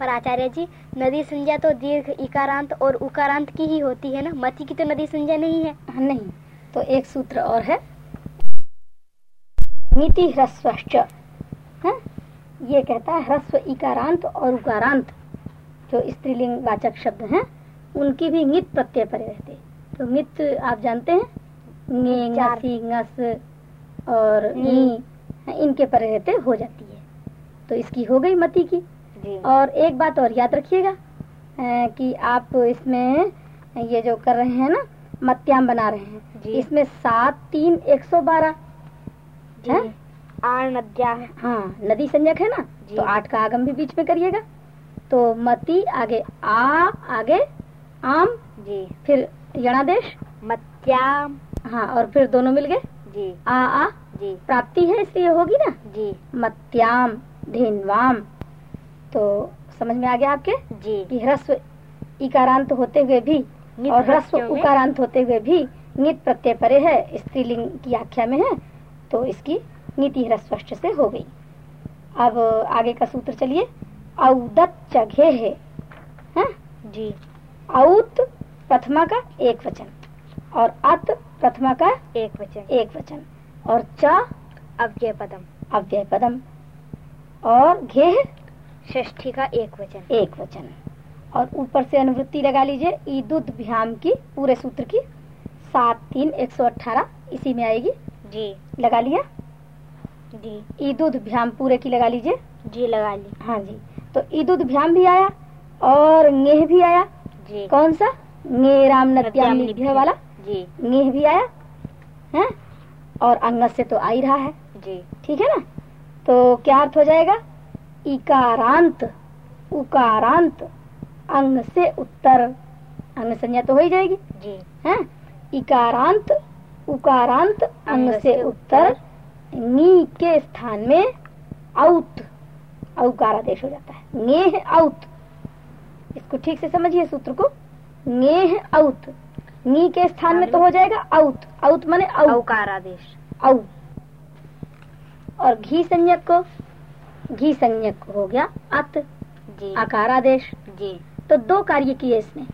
पर आचार्य जी नदी संज्ञा तो दीर्घ इकारांत और उकारांत की ही होती है ना? मति की तो नदी संज्ञा नहीं है। हाँ, नहीं। तो एक सूत्र और है। नीति ह्रस्वश्च। हाँ? ये कहता है ह्रस्व इकारांत और उकारांत जो स्त्रीलिंग वाचक शब्द हैं उनकी भी नित प्रत्यय परे रहते। तो नित आप जानते हैं? ngसी, ngस और नी। इनके पर रहते हो जाती है। तो इसकी हो गई मती की। और एक बात और याद रखिएगा कि आप इसमें ये जो कर रहे हैं ना मत्याम बना रहे हैं। इसमें सात तीन एक सौ बारह है? नद्या। हाँ नदी संजक है ना? तो आठ का आगम भी बीच में करिएगा। तो मती आगे आ आगे आम जी। फिर यणादेश। मत्याम। हाँ और फिर दोनों मिल गए। जी। आ आ जी। प्राप्ति है इसलिए होगी ना? जी। मत्याम धेनवाम तो समझ में आ गया आपके? जी। कि ह्रस्व इकारांत होते हुए भी और ह्रस्व उकारांत होते हुए भी नित प्रत्यय परे है स्त्रीलिंग की आख्या में है तो इसकी नीति ह्रस्वष्ट से हो गई। अब आगे का सूत्र चलिए। औदत चघे है? हैं? जी। औत प्रथमा का एक वचन और अत प्रथमा का एक वचन। एक वचन और च अव्यय पदम अव्यय पदम और घेह षष्ठी का एक वचन। एक वचन। और ऊपर से अनुवृत्ति लगा लीजिए ईदुद भ्याम की पूरे सूत्र की सात तीन एक सौ अठारह इसी में आएगी। जी। लगा लिया? जी। ईदुद भ्याम पूरे की लगा लीजिए। जी लगा ली। हाँ जी। तो ईदुद भ्याम भी आया और गेह भी आया। जी। कौन सा? गे राम निभ्य। वाला। जी। गेह भी आया है? और अंगस से तो आ ही रहा है। जी। ठीक है ना? तो क्या अर्थ हो जाएगा? इकारांत उकारांत अंग से उत्तर। अंग संज्ञा तो हो ही जाएगी। जी। है? इकारांत उकारांत अंग से उत्तर। नी के स्थान में औत औकारादेश हो जाता है। नेह औत। इसको ठीक से समझिए सूत्र को। नेह औत। नी के स्थान में तो हो जाएगा औत। औत माने औ। औकारादेश औ। और घी संज्ञक को घी संज्ञक हो गया अत जी। आकारादेश। जी। तो दो कार्य किए इसने।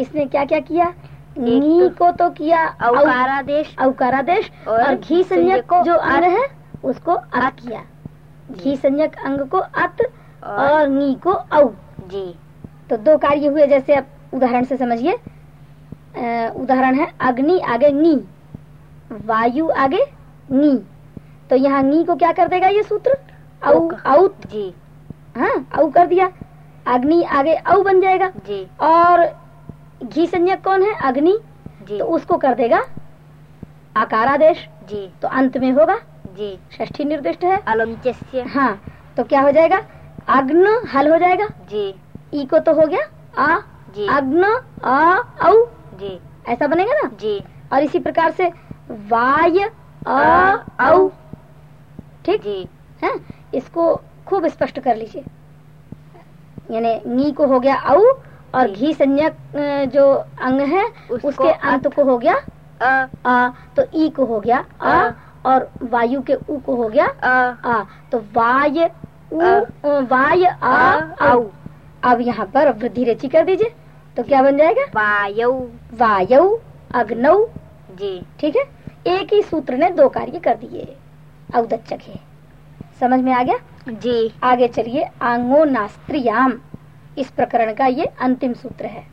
इसने क्या क्या किया? नी तो- को तो किया औकारादेश औकारादेश और और घी संज्ञक को जो अंग अत- है उसको अत किया। घी संज्ञक अंग को अत और और नी को औ। जी। तो दो कार्य हुए जैसे आप उदाहरण से समझिए। उदाहरण है अग्नि आगे नी वायु आगे नी। तो यहाँ नी को क्या कर देगा ये सूत्र? औ। औत जी। हाँ औ कर दिया। अग्नि आगे औ बन जाएगा। जी। और घी संज्ञक कौन है? अग्नि। जी। तो उसको कर देगा आकारादेश। जी। तो अंत में होगा। जी। षष्ठी निर्दिष्ट है। अलंत्यस्य हाँ तो क्या हो जाएगा? अग्न हल हो जाएगा। जी। ई को तो हो गया। आ जी। अग्न आ औ। जी। ऐसा बनेगा ना? जी। और इसी प्रकार से वाय अ औ। ठीक? जी। है इसको खूब स्पष्ट कर लीजिए। यानी नी को हो गया औ और घी संज्ञक जो अंग है उसके अंत। को हो गया अ। आ। तो ई को हो गया आ आ। और वायु के उ को हो गया अ। आ। तो वाय आ। वाय आ आ, औ। अब यहाँ पर वृद्धि रचि कर दीजिए। तो क्या बन जाएगा? वायौ। वायु अग्नौ। जी। ठीक है? एक ही सूत्र ने दो कार्य कर दिए। औदच्चक है। समझ में आ गया? जी। आगे चलिए आंगो नास्त्रियाम इस प्रकरण का ये अंतिम सूत्र है।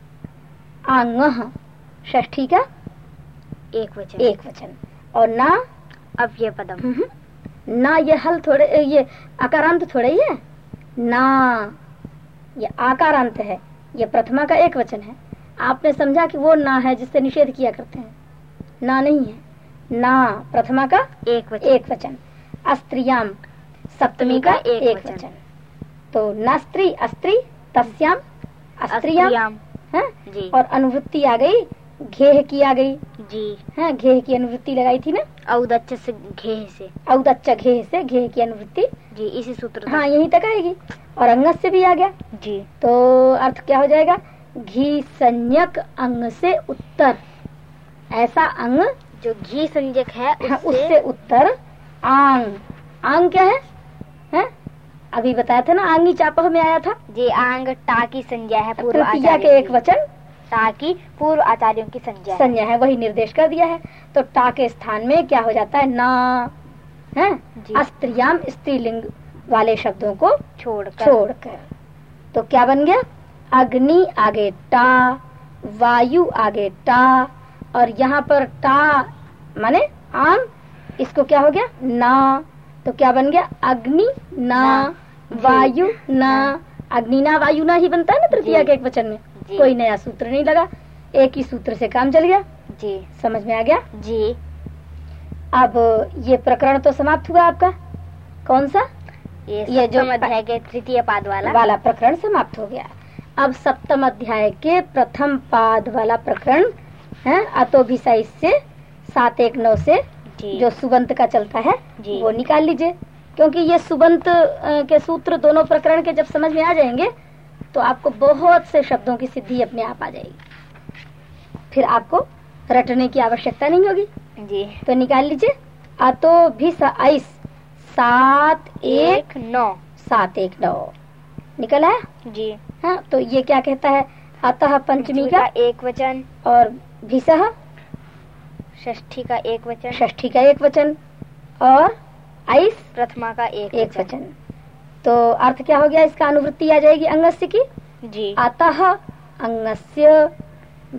आंग षष्ठी का एक वचन। एक वचन। और ना? अव्यय पदम ना ये हल थोड़े ये आकारांत थोड़े ही है? ना। ये आकारांत है। ये प्रथमा का एक वचन है। आपने समझा कि वो ना है जिससे निषेध किया करते हैं? ना नहीं है। ना प्रथमा का एक वचन। एक वचन। अस्त्रियाम। सप्तमी का एक एक वचन। वचन। तो नास्त्री अस्त्री तस्याम अस्त्रियाम है? जी। और अनुवृत्ति आ गई घेह की आ गई। जी। है घेह की अनुवृत्ति लगाई थी ना? औदच्च से घेह से। औदच्च घेह से घेह की अनुवृत्ति। जी इसी सूत्र हाँ यही तक आएगी। और अंगस से भी आ गया। जी। तो अर्थ क्या हो जाएगा? घी संज्ञक अंग से उत्तर। ऐसा अंग जो घी संजक है हाँ, उससे उससे उत्तर। आंग। आंग क्या है? हैं? अभी बताया था ना आंगी चापह में आया था? जी आंग टा की संज्ञा है पूर्व तृतीया आचार्य के एक। वचन? टा की पूर्व आचार्यों की संज्ञा है। संज्ञा है वही निर्देश कर दिया है। तो टा के स्थान में क्या हो जाता है? ना। है? अस्त्रियाम स्त्रीलिंग वाले शब्दों को छोड़कर। छोड़कर। तो क्या बन गया? अग्नि आगे टा वायु आगे टा और यहाँ पर टा माने आम इसको क्या हो गया? ना। तो क्या बन गया? अग्नि ना। वायु ना। अग्नि ना वायु ना ही बनता है ना तृतीया के एक वचन में। कोई नया सूत्र नहीं लगा। एक ही सूत्र से काम चल गया। जी। समझ में आ गया? जी। अब ये प्रकरण तो समाप्त हुआ आपका। कौन सा? ये ये जो अध्याय के तृतीय पाद वाला। वाला प्रकरण समाप्त हो गया। अब सप्तम अध्याय के प्रथम पाद वाला प्रकरण है अतोभिसाइस से सात एक नौ से जी। सुबंत का चलता है वो निकाल लीजिए। क्योंकि ये सुबंत के सूत्र दोनों प्रकरण के जब समझ में आ जाएँगे तो आपको बहुत से शब्दों की सिद्धि अपने आप आ जाएगी। फिर आपको रटने की आवश्यकता नहीं होगी। जी। तो निकाल लीजिए। अतो भी आइस। सात एक नौ। सात एक नौ। निकल आया? जी। हाँ तो ये क्या कहता है? अतः पंचमी का एक वचन। और भिसह षष्ठी का एक वचन। षष्ठी का एक वचन और आइस प्रथमा का एक, एक वचन। तो अर्थ क्या हो गया? इसका अनुवृत्ति आ जाएगी अंगस्य की। जी। अतः अंगस्य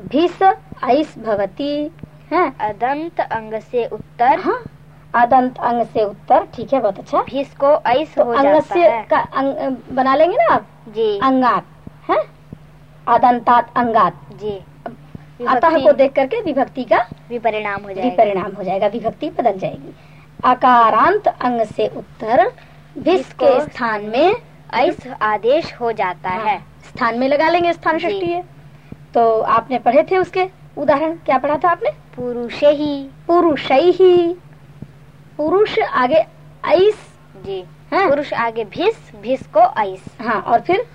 भिस आइस भवती है? अदंत अंग से उत्तर। हाँ अदंत अंग से उत्तर ठीक है बहुत अच्छा। भिस को ऐस तो हो जाता अंगस्य है। का अंग बना लेंगे ना आप? जी। अंगात है? अदंतात अंगात। जी। अतः को देख करके विभक्ति का विपरिणाम हो जाएगा। विपरिणाम हो जाएगा विभक्ति बदल जाएगी। अकारांत अंग से उत्तर भिस के स्थान में ऐस आदेश हो जाता है स्थान में लगा लेंगे स्थान। षष्ठी है तो आपने पढ़े थे उसके उदाहरण? क्या पढ़ा था आपने? पुरुष ही। पुरुष ही। पुरुष आगे ऐस। जी। है। पुरुष आगे भिस भिस को ऐस। हाँ और फिर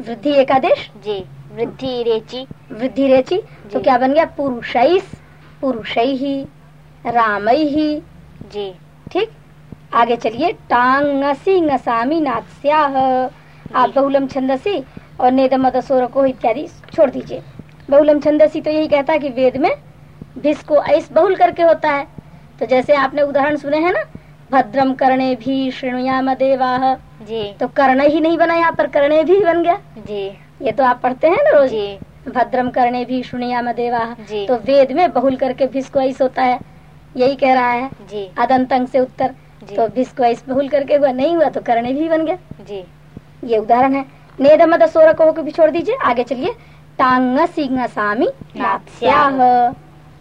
वृद्धि एकादेश? जी। वृद्धि रेची वृद्धि रेची तो क्या बन गया? पुरुषैस पुरुषै ही रामई ही जी। ठीक? आगे चलिए। टांगसी ngसामी नात्स्याह। आप बहुलम छंदसी और नेदम मदसोर को इत्यादि छोड़ दीजिए। बहुलम छंदसी तो यही कहता है कि वेद में भिस को ऐस बहुल करके होता है। तो जैसे आपने उदाहरण सुने हैं ना भद्रम करणे भी श्रृणुयाम देवाह जी। तो कर्ण ही नहीं बना यहाँ पर करणे भी बन गया। जी। ये तो आप पढ़ते हैं ना रोज। भद्रम करने भी सुनिया जी। तो वेद में बहुल करके भिस ऐस होता है। यही कह रहा है। जी। अदंतंग से उत्तर। तो भिस ऐस बहुल करके हुआ नहीं हुआ तो करने भी बन गया। जी। ये उदाहरण है। नेदमद सोर को भी छोड़ दीजिए। आगे चलिए। टांग सिंह सामी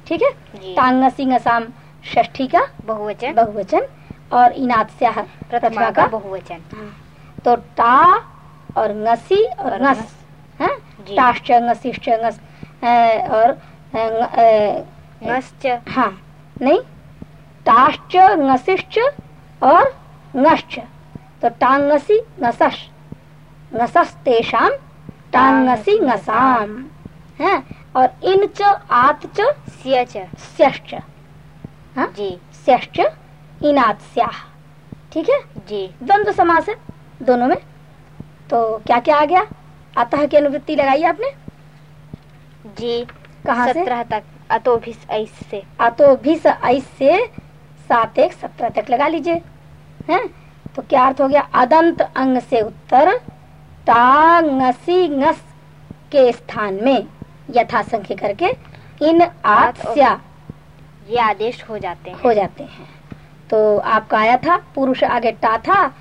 ठीक है? टांग सिंह साम षष्ठी का बहुवचन। बहुवचन और इनात्स्याह प्रथमा का बहुवचन। तो टा और ngसी और। है जी टाश्च अ, और अ, ng- हाँ नहीं? टाश्च ngसिश्च और तो टांगसी ngसश ngसस तेषाम टांगसी ngसाम है? और इन च आत च स्य च स्यश्च जी। स्यश्च इनात स्याह ठीक है? जी। द्वंद्व समास है दोनों में। तो क्या क्या आ गया? अतः की अनुवृत्ति लगाई आपने? जी कहा सत्रह तक अतो अतोभिस ऐस से। अतो भी ऐस से सात एक सत्रह तक लगा लीजिए हैं? तो क्या अर्थ हो गया? अदंत अंग से उत्तर टांगसी ngस के स्थान में यथा संख्य करके इन आत्स्या ये आदेश हो जाते हैं। हो जाते हैं। तो आपका आया था पुरुष आगे टा था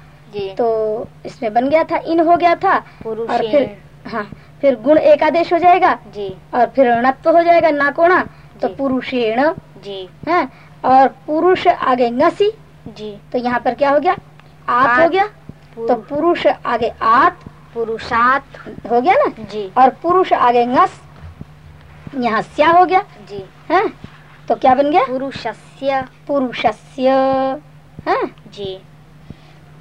तो इसमें बन गया था इन हो गया था और फिर हाँ फिर गुण एकादेश हो जाएगा जी। और फिर णत्व हो जाएगा नाकोणा तो। पुरुषेण जी। है और पुरुष आगे नसी जी। तो यहाँ पर क्या हो गया? आत आत। हो गया तो पुरुष आगे आत पुरुषात। हो गया ना? जी। और पुरुष आगे नस यहाँ स्या हो गया जी। है तो क्या बन गया? पुरुषस्य। पुरुषस्य है। जी।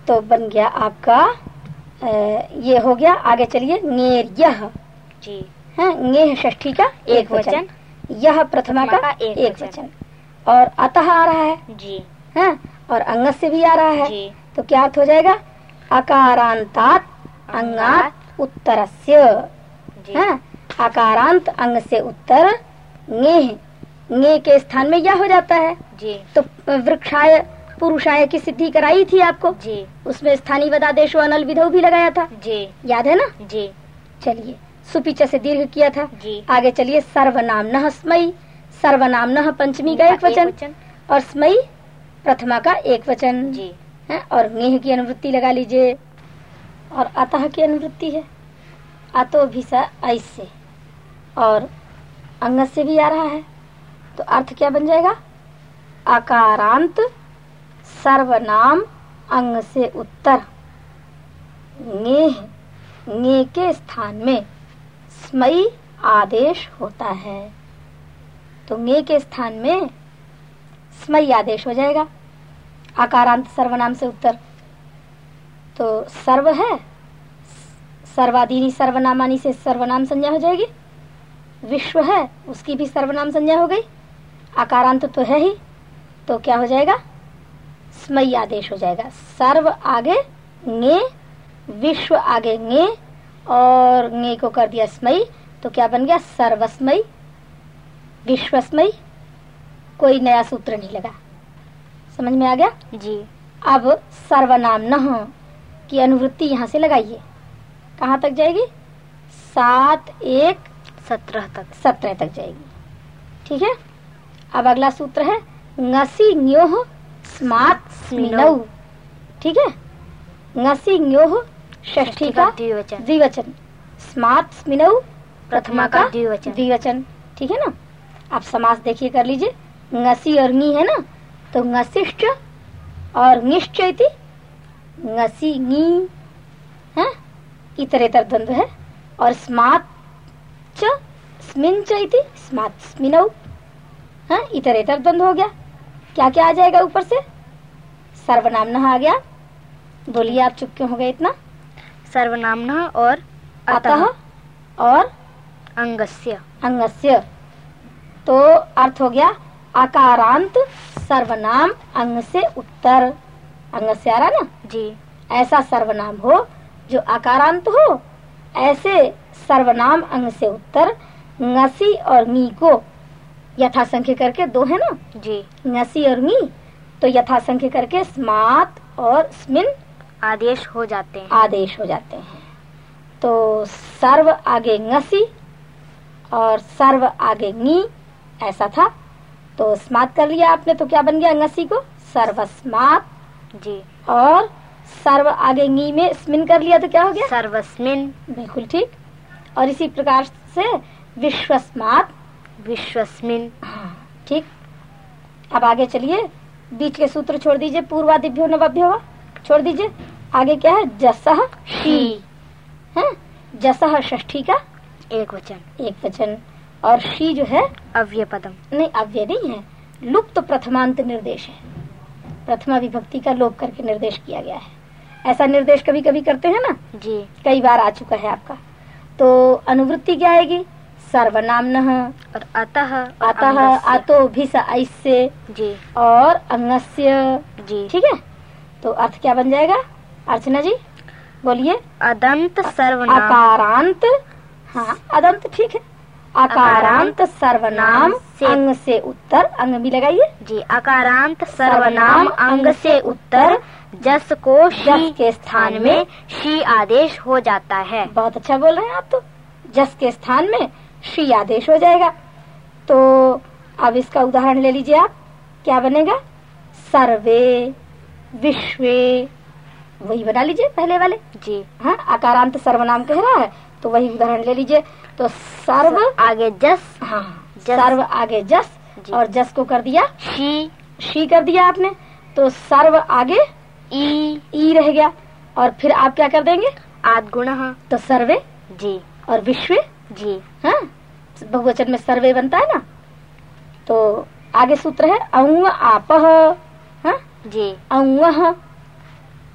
तो बन गया आपका ये हो गया आगे चलिए नेर्यह जी। है नेह षष्ठी का एक वचन। यह प्रथमा का, एक एक वचन। और अतः आ रहा है। जी। हैं और अंगस से भी आ रहा है। जी। तो क्या अर्थ हो जाएगा? अकारांतात अंगात उत्तरस्य। जी। हाँ, आकारांत अंग से उत्तर ङे ङे के स्थान में यह हो जाता है। जी। तो वृक्षाय पुरुषाय की सिद्धि कराई थी आपको? जी। उसमें स्थानीय वदादेश अनल विधव भी लगाया था? जी। याद है ना? जी। चलिए सुपीच से दीर्घ किया था। जी। आगे चलिए सर्वनाम न स्मयी सर्वनाम न पंचमी का एक वचन। और स्मयी प्रथमा का एक वचन। जी। है? और नेह की अनुवृत्ति लगा लीजिए। और अतः की अनुवृत्ति है? अतो भी सा ऐसे। और अंग से भी आ रहा है। तो अर्थ क्या बन जाएगा? आकारांत सर्वनाम अंग से उत्तर। नेह ने के स्थान में स्मयी आदेश होता है। तो ने के स्थान में स्मयी आदेश हो जाएगा। आकारांत सर्वनाम से उत्तर। तो सर्व है सर्वाधीनी सर्वनामानी से सर्वनाम संज्ञा हो जाएगी। विश्व है, उसकी भी सर्वनाम संज्ञा हो गई। आकारांत तो है ही तो क्या हो जाएगा? स्मयी आदेश हो जाएगा। सर्व आगे ङे विश्व आगे ङे और ङे को कर दिया स्मयी तो क्या बन गया? सर्वस्मयी विश्वस्मयी कोई नया सूत्र नहीं लगा। समझ में आ गया? जी। अब सर्वनाम न की अनुवृत्ति यहाँ से लगाइए। कहाँ तक जाएगी? सात एक सत्रह तक। सत्रह तक जाएगी। ठीक है? अब अगला सूत्र है ngasi न्योह स्मात स्मिनौ। ठीक है? ngasi न्योह षष्ठी का द्विवचन द्विवचन। स्मात स्मिनौ प्रथमा का द्विवचन द्विवचन। ठीक है ना? आप समास देखिए कर लीजिए। ngasi और नी है ना? तो ngसिश्च और निश्च इति। ngasi नी है? इतरेतर द्वंद्व है। और स्मात च स्मिन च इति स्मात स्मिनौ हाँ? इतरेतर द्वंद्व हो गया। क्या क्या आ जाएगा ऊपर से? सर्वनाम न आ गया। बोलिए आप चुप क्यों हो गए इतना? सर्वनाम और अतः और अंगस्य। अंगस्य। तो अर्थ हो गया आकारांत सर्वनाम अंग से उत्तर। अंग से आ रहा ना? जी। ऐसा सर्वनाम हो जो आकारांत हो ऐसे सर्वनाम अंग से उत्तर ngasi और नी को यथासंख्य करके दो है ना? जी। नसी और मी तो यथासंख्य करके स्मात और स्मिन आदेश हो जाते हैं। आदेश हो जाते हैं। तो सर्व आगे नसी और सर्व आगे नी ऐसा था। तो स्मात कर लिया आपने तो क्या बन गया नसी को? सर्वस्मात जी। और सर्व आगे नी में स्मिन कर लिया तो क्या हो गया? सर्वस्मिन बिल्कुल ठीक। और इसी प्रकार से विश्वस्मात विश्वस्मिन। ठीक? अब आगे चलिए। बीच के सूत्र छोड़ दीजिए पूर्वादिभ्यो नवभ्यो। छोड़ दीजिए। आगे क्या है? जसह शी। है? जसह षष्ठी का एक वचन। एक वचन। और शी जो है अव्यय पदम नहीं अव्यय नहीं है। लुप्त तो प्रथमांत निर्देश है। प्रथमा विभक्ति का लोप करके निर्देश किया गया है। ऐसा निर्देश कभी कभी करते हैं ना? जी। कई बार आ चुका है आपका। तो अनुवृत्ति क्या आएगी? सर्वनाम और अतः अतः। अतो भी ऐसे जी। और अंगस्य जी। ठीक है? तो अर्थ क्या बन जाएगा? अर्चना जी बोलिए। अदंत सर्वनाम। अकारांत। हाँ अदंत ठीक है। आकारांत सर्वनाम से- अंग से उत्तर। अंग भी लगाइए। जी अकारांत सर्वनाम अंग से उत्तर। जस को शी जस के स्थान में शी आदेश हो जाता है। बहुत अच्छा बोल रहे हैं आप तो। जस के स्थान में। श्री आदेश हो जाएगा। तो अब इसका उदाहरण ले लीजिए आप। क्या बनेगा? सर्वे विश्वे। वही बना लीजिए पहले वाले। जी। हाँ आकारांत सर्वनाम कह रहा है तो वही उदाहरण ले लीजिए। तो सर्व आगे जस। हाँ जस। सर्व आगे जस और जस को कर दिया। शी। शी कर दिया आपने। तो सर्व आगे ई। ई रह गया। और फिर आप क्या कर देंगे? आदगुण। तो सर्वे जी। और विश्व जी। हाँ? बहुवचन में सर्वे बनता है ना? तो आगे सूत्र है औंग आप हाँ? जी।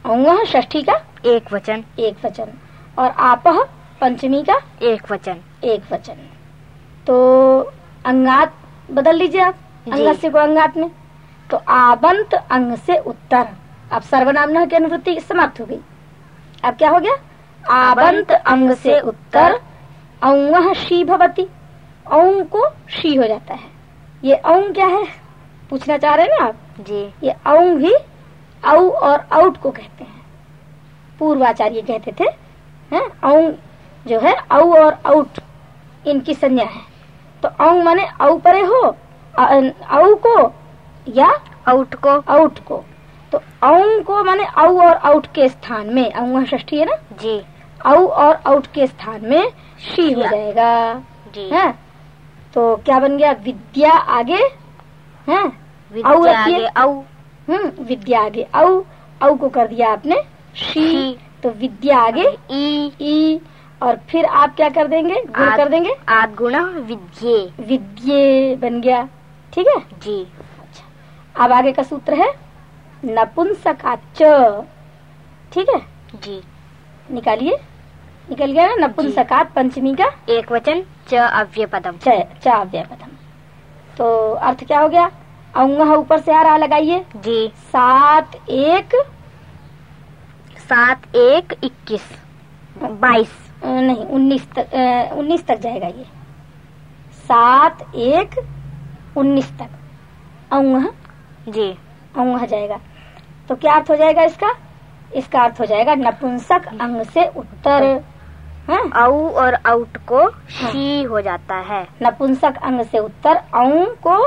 औंग षष्ठी का? एक वचन। एक वचन। और आपह पंचमी का? एक वचन। एक वचन। तो अंगात बदल लीजिए आप जी। अंगस्य को अंगात में। तो आबंत अंग से उत्तर। अब सर्वनाम की अनुवृत्ति समाप्त हो गई। अब क्या हो गया? आबंत अंग से उत्तर। औंग शी भवती। औंग को शी हो जाता है। ये औंग क्या है? पूछना चाह रहे हैं ना आप? जी। ये औंग भी औ और आउट को कहते हैं। पूर्वाचार्य कहते थे हैं? औंग जो है औ और आउट इनकी संज्ञा है। तो औंग माने औ परे हो औ को या आउट को। आउट को। तो औंग को माने औ और आउट के स्थान में औंग षष्ठी है ना? जी। औ और आउट के स्थान में शी हो जाएगा। जी। है? तो क्या बन गया? विद्या आगे? है? औ विद्या रखिए। आगे औ हम्म विद्या आगे। औ औ को कर दिया आपने। शी। तो विद्या आगे। ई। ई और फिर आप क्या कर देंगे? गुण कर देंगे? आद गुणा विद्ये। विद्ये बन गया। ठीक है? जी। अच्छा। अब आगे का सूत्र है नपुंसकाच ठीक है? जी। निकालिए। निकल गया ना नपुंसकात पंचमी का? एक वचन च अव्य पदम। च अव्य पदम। तो अर्थ क्या हो गया? औंग ऊपर से आ रहा लगाइए। जी। सात एक? सात एक इक्कीस। बाईस। नहीं उन्नीस तक उन्नीस तक जाएगा ये। सात एक उन्नीस तक। अंग जी। औंग जाएगा। तो क्या अर्थ हो जाएगा इसका? इसका अर्थ हो जाएगा नपुंसक अंग से उत्तर। औ और आउट को शी हो जाता है। नपुंसक अंग से उत्तर औ को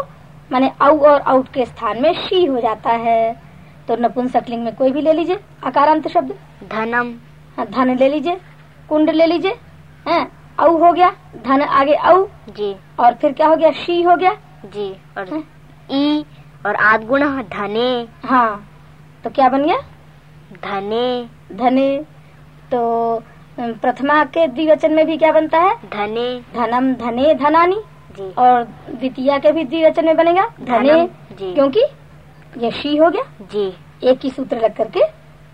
माने औ और आउट के स्थान में शी हो जाता है। तो नपुंसक लिंग में कोई भी ले लीजिए अकारांत शब्द। धनम। हाँ, धन ले लीजिए कुंड ले लीजिए हैं? औ हो गया धन आगे औ जी। और फिर क्या हो गया? शी हो गया। जी और हाँ। ई और आद गुण धने। हाँ तो क्या बन गया? धने। धने। तो प्रथमा के द्विवचन में भी क्या बनता है? धने। धनम धने धनानी। जी। और द्वितीय के भी द्विवचन में बनेगा? धने। जी। क्योंकि ये शी हो गया। जी। एक ही सूत्र लग करके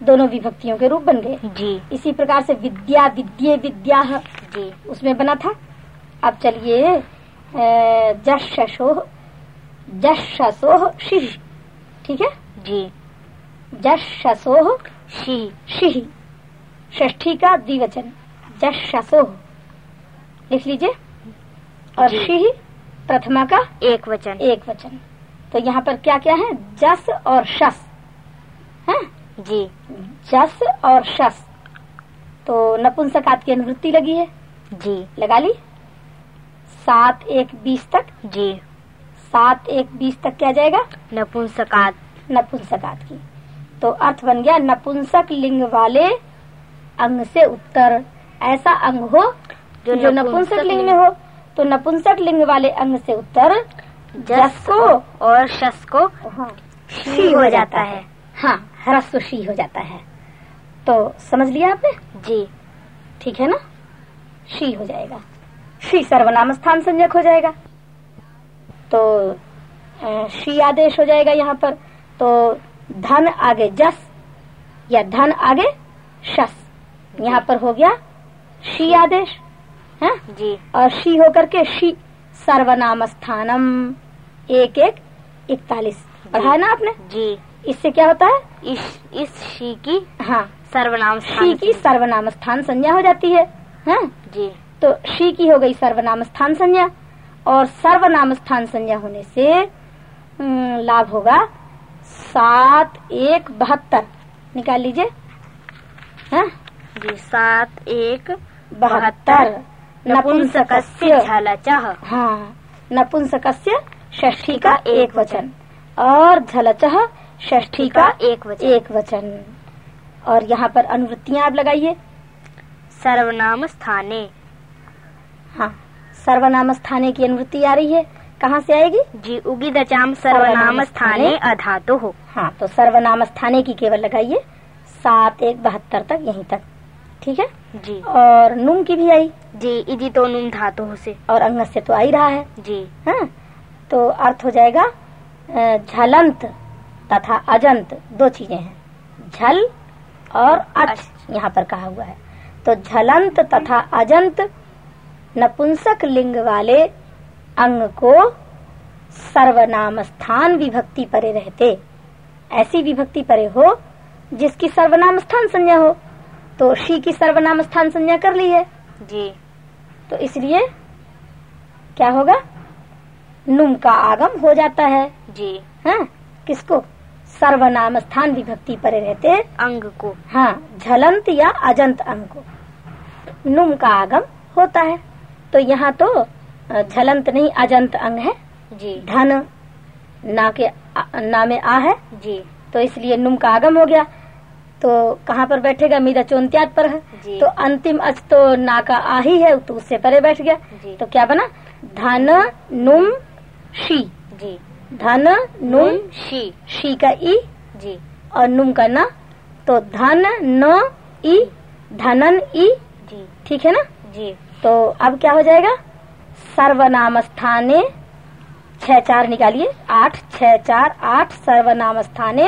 दोनों विभक्तियों के रूप बन गए। जी। इसी प्रकार से विद्या विद्ये विद्या जी। उसमें बना था। अब चलिए जशोह जशोह शिह ठीक है? जी। जशोह शी। शिह षष्ठी का द्विवचन जशोह लिख लीजिए। और। शिह प्रथमा का एक वचन। एक वचन। तो यहाँ पर क्या क्या है? जस और शस। है? जी। जस और शस। तो नपुंसकात की अनुवृत्ति लगी है। जी। लगा ली। सात एक बीस तक। जी। सात एक बीस तक क्या जाएगा? नपुंसकात। नपुंसकात की। तो अर्थ बन गया नपुंसक लिंग वाले अंग से उत्तर। ऐसा अंग हो जो जो नपुंसक लिंग में हो। तो नपुंसक लिंग वाले अंग से उत्तर जस को और शस को हाँ, शी हो जाता है। हाँ। ह्रस्व शी हो जाता है। तो समझ लिया आपने? जी। ठीक है ना? शी हो जाएगा। शी सर्वनाम स्थान संजक हो जाएगा। तो शी आदेश हो जाएगा यहाँ पर। तो धन आगे जस या धन आगे शस। यहाँ पर हो गया शी आदेश है? जी। और शी होकर के शी सर्वनाम स्थानम एक एक इकतालीस। पढ़ा है ना आपने? जी। इससे क्या होता है? इस इस शी की हाँ। सर्वनाम शी की सर्वनाम स्थान संज्ञा हो जाती है हैं? जी। तो शी की हो गई सर्वनाम स्थान संज्ञा और सर्वनाम स्थान संज्ञा होने से लाभ होगा सात एक बहत्तर। निकाल लीजिए हैं? जी सात एक बहत्तर नपुंसकस्य झलचः। हाँ नपुंसकस्य षष्ठी का एक वचन। और झलचह षष्ठी का एक वचन। एक वचन। और यहाँ पर अनुवृत्तियाँ आप लगाइए। सर्वनाम स्थाने हाँ सर्वनाम स्थाने की अनुवृत्ति आ रही है। कहाँ से आएगी? जी उगिदचाम सर्वनाम स्थाने अधातु। हो हाँ तो सर्वनाम स्थाने की केवल लगाइए। सात एक बहत्तर तक यहीं तक। ठीक है? जी। और नुम की भी आई? जी इति तो नुम धातु से और अंग से तो आ ही रहा है? जी। है तो अर्थ हो जाएगा झलंत तथा अजंत दो चीज़ें हैं। झल और अच यहाँ पर कहा हुआ है। तो झलंत तथा अजंत नपुंसक लिंग वाले अंग को सर्वनाम स्थान विभक्ति परे रहते। ऐसी विभक्ति परे हो जिसकी सर्वनाम स्थान संज्ञा हो। तो शी की सर्वनाम स्थान संज्ञा कर ली है। जी। तो इसलिए क्या होगा? नुम का आगम हो जाता है। जी। हाँ किसको? सर्वनाम स्थान विभक्ति परे रहते अंग को। हाँ झलंत या अजंत अंग को। नुम का आगम होता है। तो यहाँ तो झलंत नहीं अजंत अंग है। जी। धन ना के ना में आ है। जी। तो इसलिए नुम का आगम हो गया। तो कहाँ पर बैठेगा? मीरा चोन्त्यात पर है। तो अंतिम अच तो ना का आ ही है तो उससे परे बैठ गया। तो क्या बना? धन नुम शी। जी। धन नुम शी। शी का ई। जी। और नुम का न। तो धन न ई धनन ई। जी। ठीक है ना? जी। तो अब क्या हो जाएगा? सर्वनाम स्थाने छह चार निकालिए। आठ छह चार आठ सर्वनाम स्थाने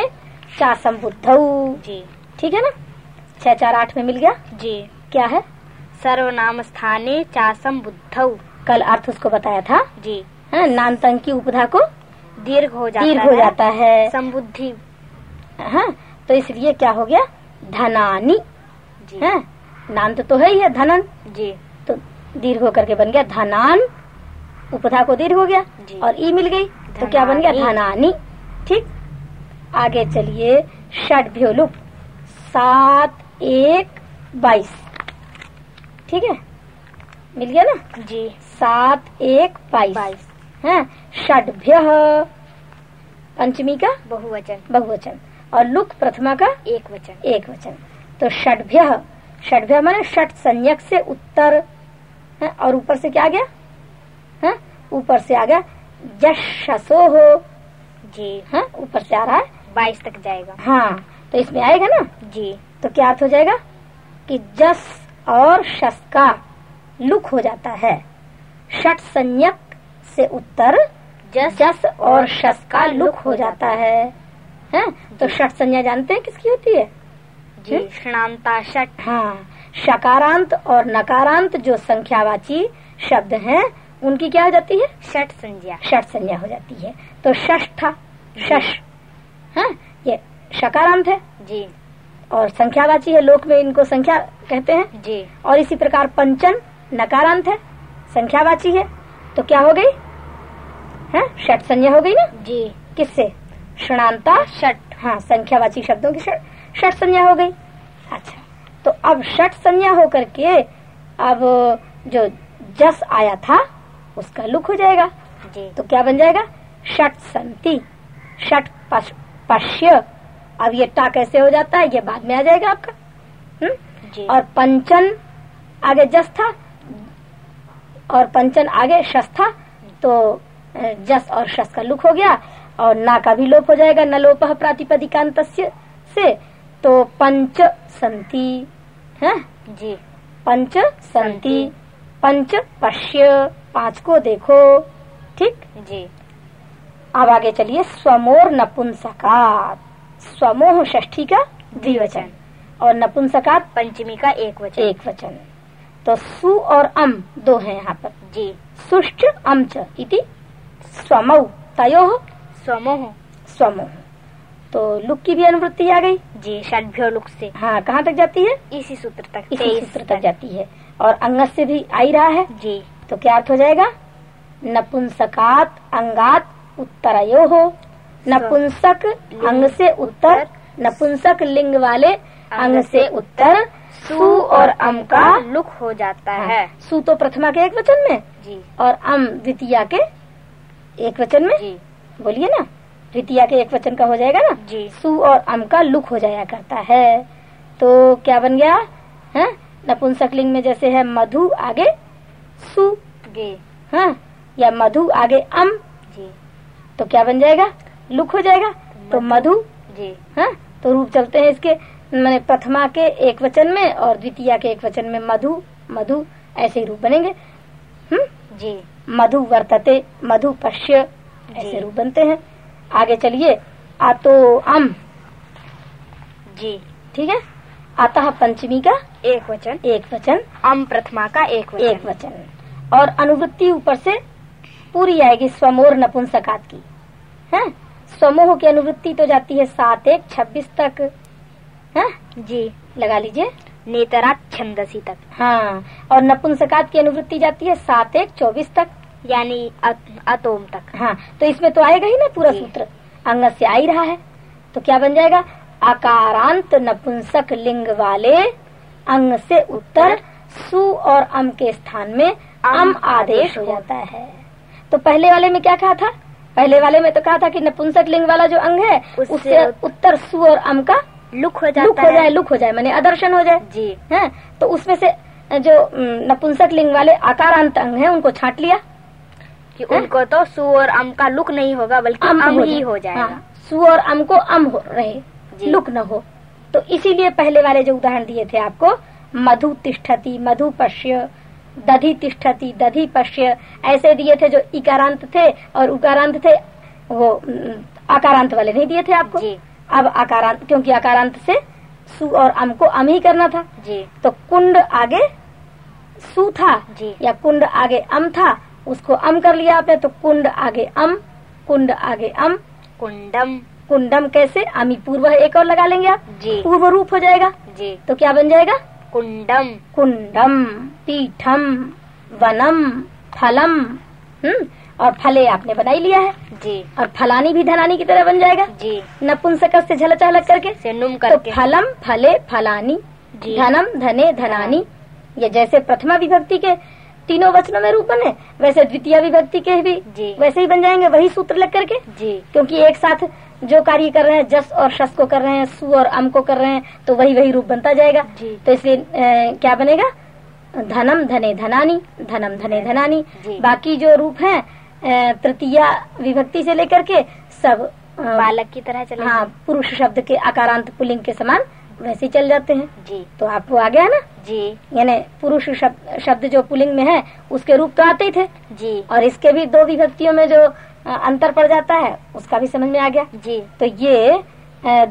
चासम बुद्धऊ जी। ठीक है ना? छह चार आठ में मिल गया? जी। क्या है? सर्वनाम स्थाने चासम बुद्धौ। कल अर्थ उसको बताया था। जी। है नानतंग की उपधा को दीर्घ हो जाता दीर्घ है हो। जाता है। संबुद्धि। हाँ तो इसलिए क्या हो गया? धनानी। जी। है नान तो, तो है ही है धनन। जी। तो दीर्घ होकर के बन गया धनान। उपधा को दीर्घ हो गया। जी। और ई मिल गई। तो क्या बन गया? धनानी। ठीक। आगे चलिए षड लुप सात एक बाईस। ठीक है? मिल गया ना? जी। सात एक बाईस। बाईस। है षडभ्य। पंचमी का? बहुवचन। बहुवचन। और लुक प्रथमा का? एक वचन। एक वचन। तो षडभ्य। षडभ्य माने षट संयक से उत्तर। है और ऊपर से क्या आ गया? है ऊपर से आ गया जशो हो जी। है ऊपर से आ रहा है? बाईस तक जाएगा। हाँ। तो इसमें आएगा ना? जी। तो क्या अर्थ हो जाएगा? कि जस और शस का लुक हो जाता है। षट संयक से उत्तर जस जस और शस का लुक हो जाता है। हैं। तो षट संज्ञा जानते हैं किसकी होती है? जी षणांता षट। हाँ शकारांत और नकारांत जो संख्यावाची शब्द हैं उनकी क्या हो जाती है? षट संज्ञा। षट संज्ञा हो जाती है। तो षष्ठा शश हाँ? ये शकारांत है जी। और संख्यावाची है लोक में इनको संख्या कहते हैं? जी। और इसी प्रकार पंचन नकारांत है संख्यावाची है? तो क्या हो गई? है? षट संज्ञा हो गई ना? जी। किससे? षणांता? षट। हाँ संख्यावाची शब्दों की षट संज्ञा हो गई। अच्छा तो अब षट संज्ञा होकर के अब जो जस आया था उसका लुक हो जाएगा। जी। तो क्या बन जाएगा? षट संति षट पश- पश्य अब ये टा कैसे हो जाता है? ये बाद में आ जाएगा आपका। हम्म? जी। और पंचन आगे जस था और पंचन आगे शस था तो जस और शस का लुक हो गया और ना का भी लोप हो जाएगा न लोप प्रातिपदिकांत से। तो पंच संति है? जी। पंच संति। पंच पश्य पाँच को देखो। ठीक? जी। अब आगे चलिए स्वमोर नपुंसकात। स्वमोह षष्ठी का द्विवचन और नपुंसकात पंचमी का एक वचन एक वचन तो सु और अम दो हैं यहाँ पर। जी। सुष्ट अम इति स्वमौ। तयो स्वमोह। स्वमोह। तो लुक की भी अनुवृत्ति आ गई? जी षडभ्यो लुक से। हाँ कहाँ तक जाती है? इसी सूत्र तक इसी सूत्र तक जाती है। और अंगस से भी आ ही रहा है? जी। तो क्या अर्थ हो जाएगा? नपुंसकात अंगात उत्तरयो हो नपुंसक अंग से उत्तर नपुंसक लिंग वाले अंग से उत्तर सु और अम का लुक हो जाता हाँ, है। सु तो प्रथमा के एक वचन में? जी। और अम द्वितीया के एक वचन में? जी। बोलिए ना। द्वितीया के एक वचन का हो जाएगा ना? जी। सु और अम का लुक हो जाया करता है। तो क्या बन गया? है? नपुंसक लिंग में जैसे है मधु आगे सु। जी हाँ? या मधु आगे अम। जी। तो क्या बन जाएगा? लुक हो जाएगा? तो मधु। जी। हाँ? तो रूप चलते हैं इसके मैंने प्रथमा के एक वचन में और द्वितीय के एक वचन में मधु मधु ऐसे ही रूप बनेंगे। हम्म? जी। मधु वर्तते मधु पश्य ऐसे रूप बनते हैं। आगे चलिए। आतो अम। जी। ठीक है? अतः पंचमी का एक वचन। एक वचन। अम प्रथमा का एक वचन। एक वचन। और अनुवृत्ति ऊपर से पूरी आएगी स्वमोर नपुंसकात की। है? स्वमोह की अनुवृत्ति तो जाती है सात एक छब्बीस तक। है? जी लगा लीजिए। नेतरा छंदसी तक। हाँ और नपुंसकात की अनुवृत्ति जाती है सात एक चौबीस तक। यानी अतोम तक। हाँ तो इसमें तो आएगा ही ना पूरा सूत्र। अंग से आ ही रहा है तो क्या बन जाएगा? आकारांत नपुंसक लिंग वाले अंग से उत्तर सु और अम के स्थान में अम आदेश हो। जाता है। तो पहले वाले में क्या कहा था? पहले वाले में तो कहा था कि नपुंसक लिंग वाला जो अंग है उससे- उससे उत्तर सु और अम का लुक हो लुक जाता हो। जाए लुक हो जाए माने अदर्शन हो जाए। जी। है तो उसमें से जो नपुंसक लिंग वाले आकारांत अंग है उनको छाट लिया। कि उनको तो सु और अम का लुक नहीं होगा बल्कि अम अम हो ही जाए। हो जाएगा। हाँ, सु और अम को अम हो रहे। लुक न हो। तो इसीलिए पहले वाले जो उदाहरण दिए थे आपको मधु तिष्ठति मधु पश्य दधि तिष्ठति दधि पश्य। ऐसे दिए थे जो इकारांत थे और उकारांत थे वो आकारांत वाले नहीं दिए थे आपको? जी। अब आकारांत क्योंकि आकारांत से सु और अम को अम ही करना था। जी। तो कुंड आगे सु था जी। या कुंड आगे अम था उसको अम कर लिया आपने तो कुंड आगे अम कुंड आगे अम। कुंडम। कुंडम कैसे? अमी पूर्व एक और लगा लेंगे आप। जी। पूर्व रूप हो जाएगा। जी। तो क्या बन जाएगा? कुंडम कुंडम पीठम वनम फलम हम्म और फले आपने बनाई लिया है। जी। और फलानी भी धनानी की तरह बन जाएगा। जी। नपुंसक से झलक झलक करके। से नुम तो फलम फले फलानी जी। धनम धने धनानी ये जैसे प्रथमा विभक्ति के तीनों वचनों में रूप बने वैसे द्वितीय विभक्ति के भी जी। वैसे ही बन जाएँगे वही सूत्र लग करके। जी। क्योंकि एक साथ जो कार्य कर रहे हैं जस और शस को कर रहे हैं सु और अम को कर रहे हैं तो वही वही रूप बनता जाएगा। तो इसलिए क्या बनेगा? धनम धने धनानी धनम धने धनानी। बाकी जो रूप है तृतीय विभक्ति से लेकर के सब बालक की तरह चले हाँ पुरुष शब्द के आकारांत पुलिंग के समान वैसे चल जाते हैं। जी। तो आपको आ गया ना? जी। यानी पुरुष शब्द शब्द जो पुलिंग में है उसके रूप तो आते ही थे। जी। और इसके भी दो विभक्तियों में जो अंतर पड़ जाता है उसका भी समझ में आ गया। जी। तो ये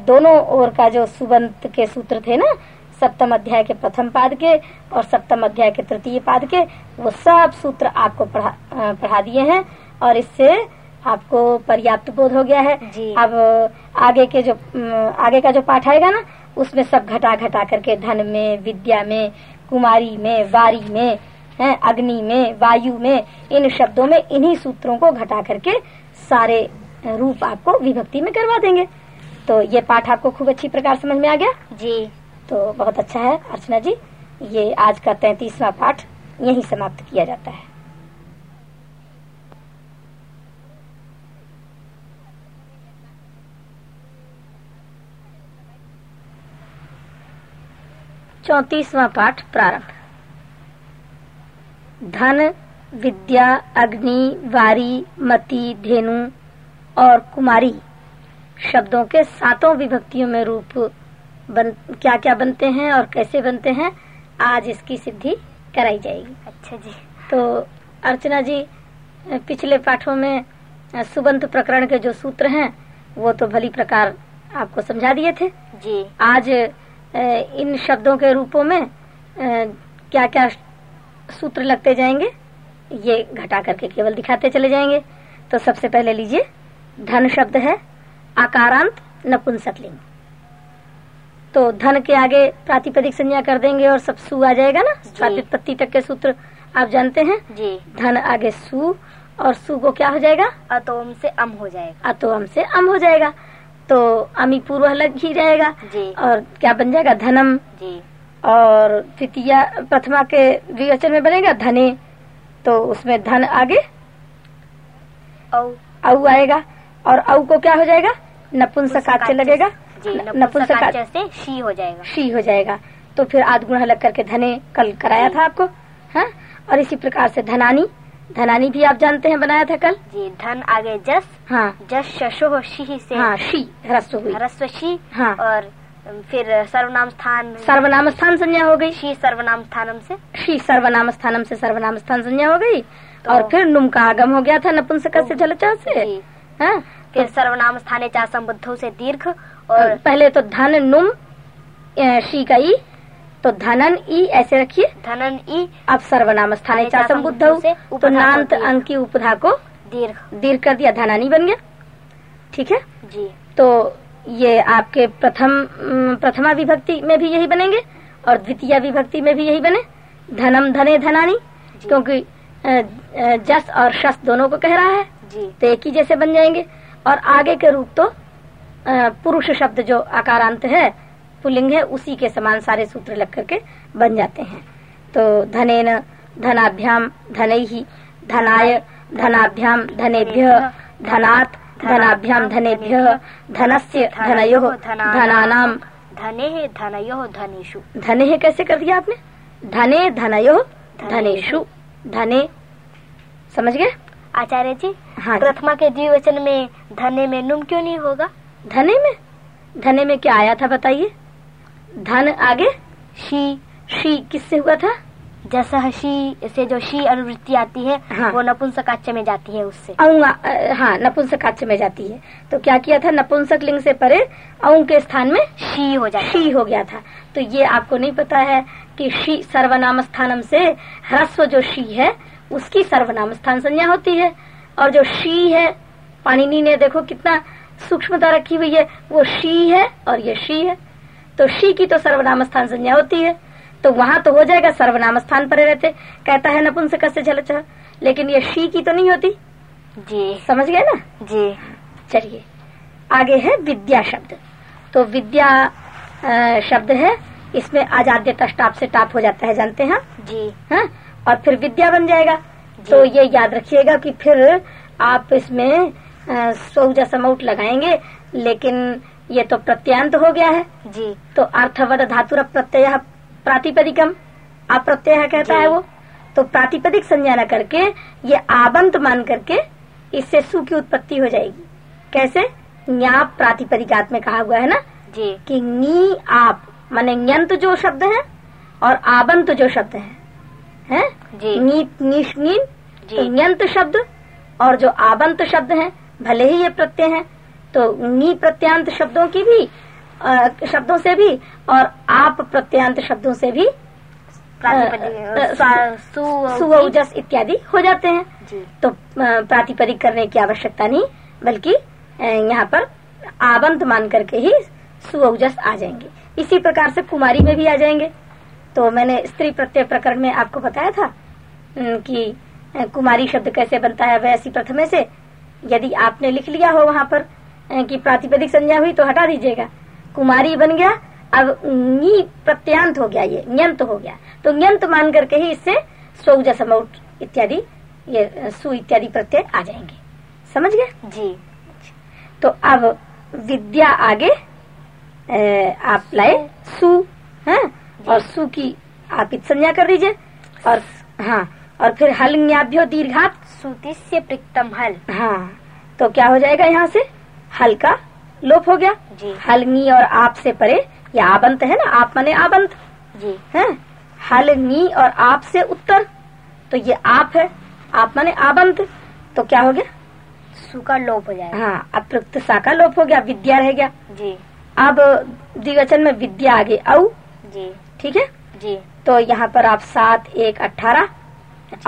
दोनों ओर का जो सुबंत के सूत्र थे ना सप्तम अध्याय के प्रथम पाद के और सप्तम अध्याय के तृतीय पाद के वो सब सूत्र आपको पढ़ा पढ़ा दिए हैं और इससे आपको पर्याप्त बोध हो गया है। जी। अब आगे के जो आगे का जो पाठ आएगा ना उसमें सब घटा घटा करके धन में विद्या में कुमारी में वारी में है अग्नि में वायु में इन शब्दों में इन्हीं सूत्रों को घटा करके सारे रूप आपको विभक्ति में करवा देंगे। तो ये पाठ आपको खूब अच्छी प्रकार समझ में आ गया? जी। तो बहुत अच्छा है अर्चना जी। ये आज का तैतीसवा पाठ यही समाप्त किया जाता है। चौतीसवा पाठ प्रारंभ। धन विद्या अग्नि वारी मति धेनु और कुमारी शब्दों के सातों विभक्तियों में रूप बन क्या क्या बनते हैं और कैसे बनते हैं आज इसकी सिद्धि कराई जाएगी। अच्छा जी। तो अर्चना जी पिछले पाठों में सुबंत प्रकरण के जो सूत्र हैं वो तो भली प्रकार आपको समझा दिए थे। जी। आज इन शब्दों के रूपों में क्या क्या सूत्र लगते जाएँगे ये घटा करके केवल दिखाते चले जाएँगे। तो सबसे पहले लीजिए धन शब्द है आकारांत नपुंसक लिंग तो धन के आगे प्रातिपदिक संज्ञा कर देंगे और सब सु आ जाएगा ना? प्रातिपत्ति तक के सूत्र आप जानते हैं? जी। धन आगे सु और सु को क्या हो जाएगा? अतोम से अम हो जाएगा। अतो अम से अम हो जाएगा। तो अमी पूर्व अलग ही जाएगा। जी। और क्या बन जाएगा? धनम। जी। और तृतीया प्रथमा के द्विवचन में बनेगा धने तो उसमें धन आगे। औ। आएगा और औ को क्या हो जाएगा? नपुंसकाच्य लगेगा। जी न- नपुंसकाच्य से शी हो जाएगा। शी हो जाएगा। तो फिर आद गुण लग करके धने कल कराया था आपको हाँ? और इसी प्रकार से धनानी धनानी भी आप जानते हैं बनाया था कल। जी धन आगे जस हाँ। जस शशो शी से। हाँ शी ह्रस्व हुई। ह्रस्व शी हाँ। और फिर सर्वनाम स्थान सर्वनाम स्थान संज्ञा हो गई। शी सर्वनाम स्थानम से। शी सर्वनाम स्थानम से सर्वनाम स्थान संज्ञा हो गई। तो- और फिर नुम का आगम हो गया था नपुंसक से जलचा से। जी। हाँ? फिर सर्वनाम स्थाने चा संबुद्धों से दीर्घ और पहले तो धन नुम शी का ई तो धनन ई ऐसे रखिए। धनन ई। अब सर्वनाम स्थाने चा संबुद्ध से तो नान्त अंक की उपधा को दीर्घ। दीर्घ कर दिया धनानी बन गया। ठीक है? जी। तो ये आपके प्रथम प्रथमा विभक्ति में भी यही बनेंगे और द्वितीय विभक्ति में भी यही बने। धनम धने धनानी क्योंकि जस और शस दोनों को कह रहा है। जी। तो एक ही जैसे बन जाएँगे। और आगे के रूप तो पुरुष शब्द जो आकारांत है पुलिंग है उसी के समान सारे सूत्र लग करके बन जाते हैं। तो धने न धनाभ्याम धनै ही धनाय धनाभ्याम धनेभ्य धनात् धनाभ्याम धनेभ्य धनस्य धनयो धनानाम धने धनयो धनेशु धने कैसे कर दिया आपने? धने धनयो धनेशु धने। समझ गए? आचार्य जी हाँ। प्रथमा के द्विवचन में धने में नुम क्यों नहीं होगा? धने में? धने में क्या आया था बताइए? धन आगे? शी। शी किससे हुआ था? जैसा शी से जो शी अनुवृत्ति आती है हाँ। वो नपुंसकाच्य में जाती है उससे। आ- हाँ नपुंसकाच्य में जाती है। तो क्या किया था? नपुंसक लिंग से परे औ के स्थान में शी हो जाती शी हो। गया था। तो ये आपको नहीं पता है कि शी सर्वनाम स्थानम से ह्रस्व जो शी है उसकी सर्वनाम स्थान संज्ञा होती है। और जो शी है पाणिनि ने देखो कितना सूक्ष्मता रखी हुई है। वो शी है और ये शी है। तो शी की तो सर्वनाम स्थान संज्ञा होती है। तो वहाँ तो हो जाएगा सर्वनाम स्थान पर रहते। कहता है नपुंसक से झल लेकिन ये शी की तो नहीं होती। जी। समझ गए ना? जी। चलिए आगे है विद्या शब्द। तो विद्या अ, शब्द है इसमें आजाद्य तष्टाप से टाप हो जाता है जानते हैं जी। हाँ? और फिर विद्या बन जाएगा। तो ये याद रखिएगा कि फिर आप इसमें सौजा समौट लगाएँगे लेकिन ये तो प्रत्यांत हो गया है। जी। तो अर्थवद धातुर प्रत्यय प्रातिपदिकम। अप्रत्यय कहता है वो। तो प्रातिपदिक संज्ञा न करके ये आबंत मान करके इससे सु की उत्पत्ति हो जाएगी। कैसे? न्याप प्रातिपदिकात में कहा हुआ है ना? जी। कि नी आप माने न्यंत जो शब्द है और आबंत जो शब्द है। हैं? जी। नीत नीश नीन। जी। तो न्यंत शब्द और जो आबंत शब्द है भले ही ये प्रत्यय है तो नी प्रत्यांत शब्दों की भी शब्दों से भी और आप प्रत्यंत शब्दों से भी प्रातिपदिक- स्वा- सु- सुवजस इत्यादि हो जाते हैं। जी। तो प्रातिपदिक करने की आवश्यकता नहीं बल्कि यहाँ पर आबंध मान करके ही सुजस आ जाएँगे। इसी प्रकार से कुमारी में भी आ जाएँगे। तो मैंने स्त्री प्रत्यय प्रकरण में आपको बताया था कि कुमारी शब्द कैसे बनता है वैसी प्रथमे से यदि आपने लिख लिया हो वहाँ पर कि प्रातिपदिक संज्ञा हुई तो हटा दीजिएगा। कुमारी बन गया। अब नी प्रत्यांत हो गया ये न्यंत हो गया। तो न्यंत मान करके ही इससे सौज समौट इत्यादि ये सु इत्यादि प्रत्यय आ जाएँगे। समझ गए? जी। तो अब विद्या आगे अ, आप लाए सु है? और सु की आप इत संज्ञा कर दीजिए और हाँ और फिर हल न्याभ्यो दीर्घात। सुतिस्य प्रिक्तम हल। हाँ तो क्या हो जाएगा यहाँ से? हल का लोप हो गया? जी। हलनी और आप से परे ये आबंत है ना? आप माने आबंत। जी। है? हलनी और आप से उत्तर। तो ये आप है आप माने आबंत। तो क्या हो गया? सु का लोप हो जाएगा। हाँ अप्रयुक्त सा का लोप हो गया विद्या रह गया। जी। अब द्विवचन में विद्या आगे औ। जी। ठीक है? जी। तो यहाँ पर आप सात एक अठारह।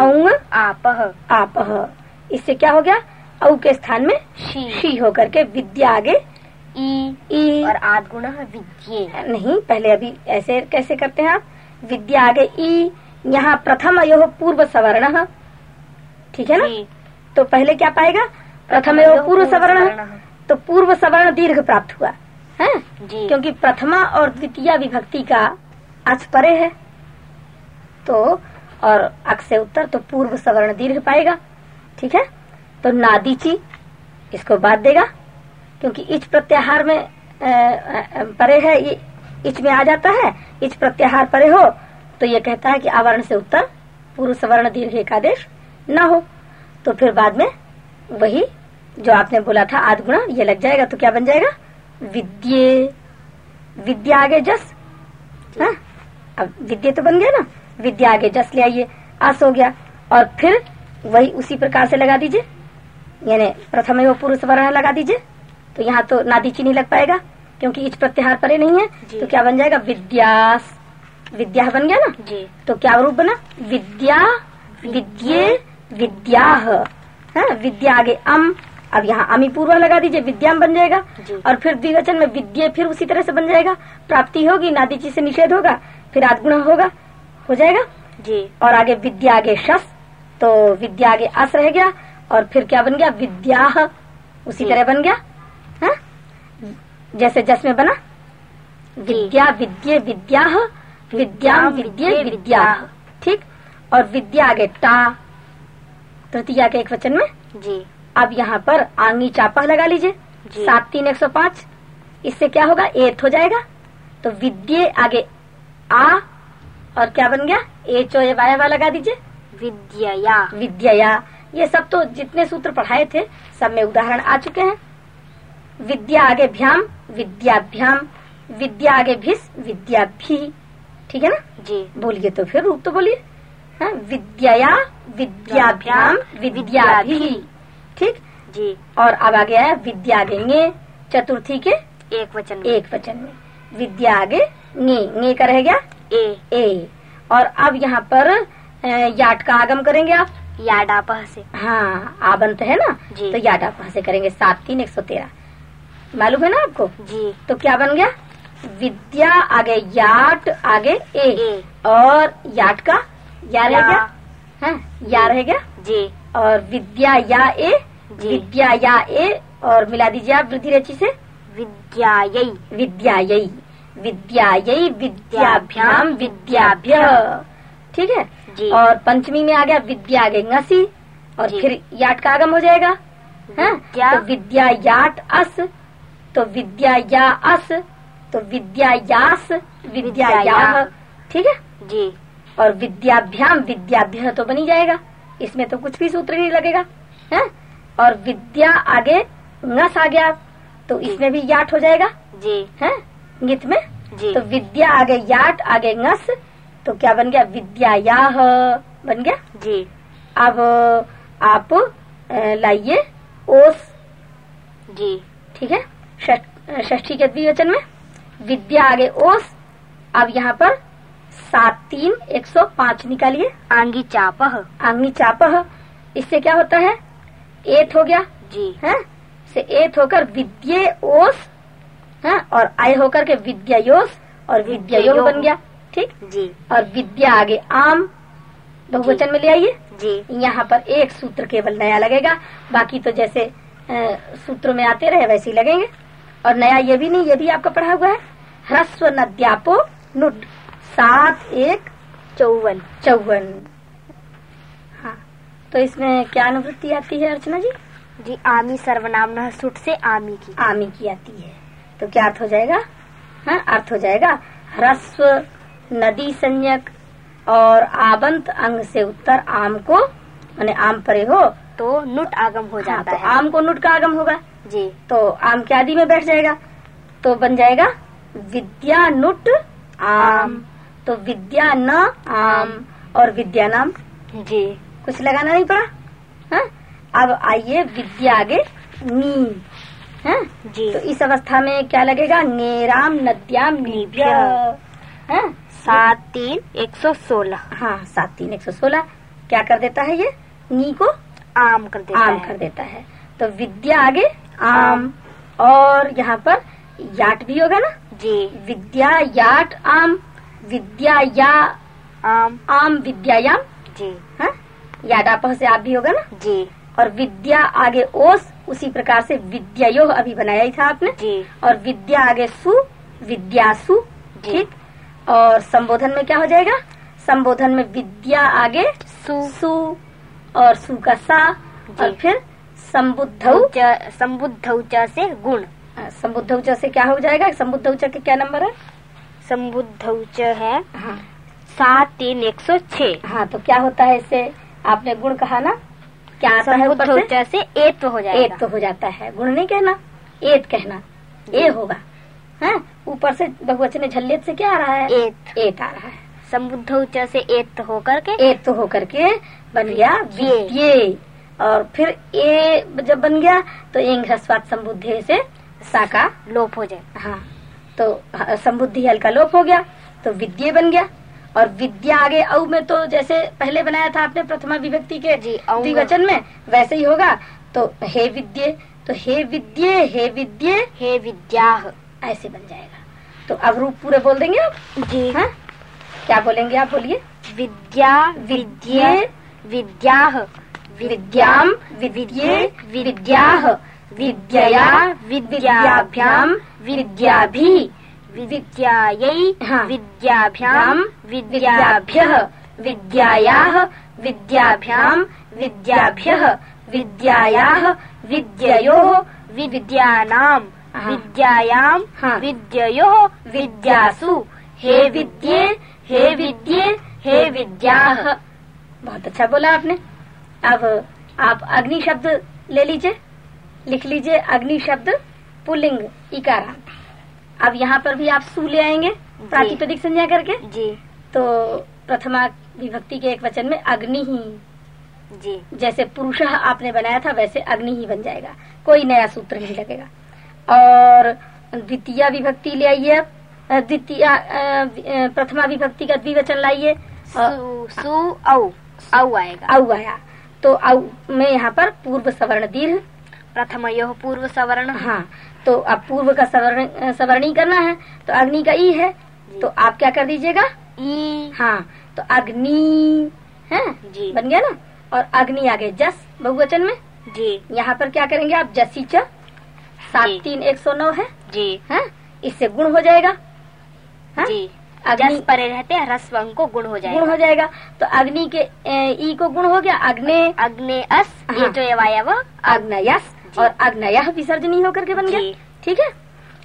औंग आपह। आपह। इससे क्या हो गया? औ के स्थान में शी। शी होकर के विद्या आगे ई। और आद गुण विद्ये नहीं पहले अभी ऐसे कैसे करते हैं आप? विद्या आगे ई यहाँ प्रथम अयो पूर्व सवर्ण। ठीक है ना? तो पहले क्या पाएगा? प्रथम अयो पूर्व सवर्ण। तो पूर्व सवर्ण दीर्घ प्राप्त हुआ। है? जी। क्योंकि प्रथमा और द्वितीय विभक्ति का अच परे है। तो और अक से उत्तर तो पूर्व सवर्ण दीर्घ पाएगा। ठीक है? तो नादीची इसको बात देगा। क्योंकि इच प्रत्याहार में परे है, ये इच में आ जाता है इच प्रत्याहार परे हो तो ये कहता है कि आवरण से उत्तर पूर्व सवर्ण दीर्घ एकादेश न हो। तो फिर बाद में वही जो आपने बोला था आध गुणा, ये लग जाएगा तो क्या बन जाएगा? विद्ये। विद्या आगे जस। हाँ? अब विद्या तो बन गया ना। विद्या आगे जस ले आइए अस हो गया। और फिर वही उसी प्रकार से लगा दीजिए। यानी प्रथम वो पुरुष वर्ण लगा दीजिए। तो यहाँ तो नादीची नहीं लग पाएगा क्योंकि इच प्रत्याहार परे नहीं है। तो क्या बन जाएगा? विद्यास विद्या बन गया ना? जी। तो क्या रूप बना? विद्या विद्ये विद्या हाँ, विद्या आगे अम अब यहाँ अमी पूर्व लगा दीजिए विद्याम बन जाएगा। और फिर द्विवचन में विद्ये फिर उसी तरह से बन जाएगा। प्राप्ति होगी नादीची से निषेध होगा फिर आदगुण होगा हो जाएगा। जी। और आगे विद्या आगे शस तो विद्या आगे अस रह गया और फिर क्या बन गया? विद्या उसी तरह बन गया। है? जैसे जस में बना। विद्या विद्ये विद्या विद्या विद्ये विद्या ठीक? और विद्या आगे टा तृतीया के एक वचन में। जी। अब यहाँ पर आंगी चापा लगा लीजिए। सात तीन एक सौ पाँच। इससे क्या होगा? एथ हो जाएगा। तो विद्ये आगे आ और क्या बन गया? ए चो ए वाया वा लगा दीजिए। विद्या विद्या ये सब तो जितने सूत्र पढ़ाए थे सब में उदाहरण आ चुके हैं। विद्या विद्याभ्याम विद्या आगे भिस विद्याभि। ठीक है ना? जी। बोलिए तो फिर रूप तो बोलिए। हाँ, विद्या विद्याभ्याम विद्याभि। ठीक? जी। और अब आ गया है विद्या ङे चतुर्थी के एक वचन में। एक वचन में। विद्या आगे ने ङे का रह गया? ए। ए। और अब यहाँ पर याट का आगम करेंगे आप? याडापह से। हाँ आबंत है ना? जी। तो आप से करेंगे सात तीन एक सौ तेरह। मालूम है ना आपको? जी। तो क्या बन गया? विद्या आगे याट आगे ए, ए। और याट का? या रह गया? हाँ या रह गया? जी। और विद्या या ए? विद्या या ए और मिला दीजिए आप वृद्धि रेची से। विद्यायै विद्यायी विद्यायी विद्याभ्याम विद्याभ्य। ठीक है? जी। और पंचमी में आ गया विद्या आगे ngसी और फिर याट का आगम हो जाएगा। हाँ? विद्या- तो विद्या याट अस। तो विद्या या अस तो विद्या यास विद्या या। ठीक है? जी। और विद्याभ्याम विद्याभ्य तो बनी जाएगा। इसमें तो कुछ भी सूत्र नहीं लगेगा है? और विद्या आगे ngस आ गया तो इसमें भी याट हो जाएगा जी। है? गित में? जी। तो विद्या आगे याट आगे नस तो क्या बन गया? विद्या याह बन गया। जी। अब आप लाइए ओस। जी। ठीक है? षष्ठ- के द्विवचन में विद्या आगे ओस अब यहाँ पर सात तीन एक सौ पाँच निकालिए। आंगी चापह। आंगी चापह इससे क्या होता है? एथ हो गया। जी। है? से एथ होकर विद्ये ओस है? और आय होकर के विद्यायोस और विद्या विद्यायोग बन गया। ठीक? जी। और विद्या आगे आम बहुवचन में ले आइए। जी। यहाँ पर एक सूत्र केवल नया लगेगा। बाकी तो जैसे सूत्रों में आते रहे वैसे ही लगेंगे। और नया ये भी नहीं ये भी आपका पढ़ा हुआ है? ह्रस्व नद्यापो नुड। सात एक चौवन। चौवन। हाँ। तो इसमें क्या अनुवृत्ति आती है अर्चना जी? जी आमी सर्वनाम न सुट से आमी की। आमी की आती है। तो क्या अर्थ हो जाएगा? हाँ अर्थ हो जाएगा ह्रस्व नदी संयक और आबंत अंग से उत्तर आम को मैंने आम परे हो तो नुट आगम हो जाता हाँ, जाता तो है। आम को नुट का आगम होगा? जी। तो आम के आदि में बैठ जाएगा। तो बन जाएगा विद्या नुट आम। तो विद्या न आम और विद्या नाम। जी। कुछ लगाना नहीं पड़ा? हाँ? अब आइए विद्या आगे नी। है? जी। तो इस अवस्था में क्या लगेगा? नेराम नद्याम नीभ्य हाँ? सात तीन एक सौ सोलह। हाँ सात तीन एक सौ सोलह। क्या कर देता है ये? नी को आम कर देता आम है। कर देता है। तो विद्या आगे आम। और यहाँ पर याट भी होगा ना? जी। विद्या याट आम विद्या या आम। आम विद्यायाम जी। हाँ? याडापह से आप भी होगा ना? जी। और विद्या आगे ओस उसी प्रकार से विद्यायोग अभी बनाया ही था आपने। जी। और विद्या आगे सु विद्यासु। ठीक? और संबोधन में क्या हो जाएगा? संबोधन में विद्या आगे सु। सु। और सु का सा और फिर संबुद्धौ। संबुद्ध से गुण। संबुद्धौ से क्या हो जाएगा? संबुद्धौ के क्या नंबर है? संबुद्ध है हाँ। सात तीन एक सौ छह। हाँ तो क्या होता है इससे? आपने गुण कहा ना? क्या आता है ऊपर से? एत हो जाएगा। एत तो हो जाता है। गुण नहीं कहना एत कहना। ए होगा। है ऊपर से बहुवचन झल्लेत से क्या आ रहा है? एत। एत आ रहा है। संबुद्ध से एत होकर के एत तो होकर के बन गया विद्ये। विद्ये और फिर ए जब बन गया तो एंग ह्रस्वात संबुद्धि से साका लोप हो जाए। हाँ तो संबुद्धि हल का लोप हो गया तो विद्ये बन गया। और विद्या आगे औ में तो जैसे पहले बनाया था आपने प्रथमा विभक्ति के। द्विवचन में वैसे ही होगा। तो हे विद्ये तो हे विद्ये हे विद्ये। हे विद्या ऐसे बन जाएगा। तो अब रूप पूरे बोल देंगे आप? जी। हाँ? क्या बोलेंगे आप बोलिए? विद्या विद्ये। विद्या विद्याम विद्ये विद्याः विद्यया विद्याभ्याम विद्याभि विद्यायै। विद्याभ्याम विद्याभ्यः विद्यायाः विद्याभ्याम विद्याभ्यः विद्यायाः विद्ययोः विद्यानां हाँ। विद्यायां हाँ। विद्ययोः विद्यासु हे विद्ये हे विद्ये हे विद्याः बहुत अच्छा बोला आपने। अब आप अग्नि शब्द ले लीजिए। लिख लीजिए अग्नि शब्द पुल्लिंग इकारांत अब यहाँ पर भी आप सु ले आएँगे प्रातिपदिक संज्ञा करके। जी। तो प्रथमा विभक्ति के एक वचन में अग्नि ही। जी। जैसे पुरुष आपने बनाया था वैसे अग्नि ही बन जाएगा। कोई नया सूत्र नहीं लगेगा। और द्वितीय विभक्ति ले आइए आप। द्वितीय प्रथमा विभक्ति का द्विवचन लाइए। सु सु औ। औ आएगा औ आया तो औ में यहाँ पर पूर्व सवर्ण दीर्घ। प्रथमयोः पूर्व सवर्ण। हाँ तो अब पूर्व का सवर्ण सवर्णी करना है तो अग्नि का ई है तो आप क्या कर दीजिएगा? ई। हाँ तो अग्नि है? जी। बन गया ना? और अग्नि आगे जस बहुवचन में। जी। यहाँ पर क्या करेंगे आप? जसी च सात तीन एक सौ नौ है। जी। है इससे गुण हो जाएगा। हैं? जी। अग्नि परे रहते हैं ह्रस्व अंग को गुण हो जाएगा गुण हो जाएगा। तो अग्नि के ई को गुण हो गया। अग्ने अग्ने अस ये हाँ। जो अवयव अग्नयस। जी। और अग्नय विसर्जनी होकर के बन गया। ठीक है?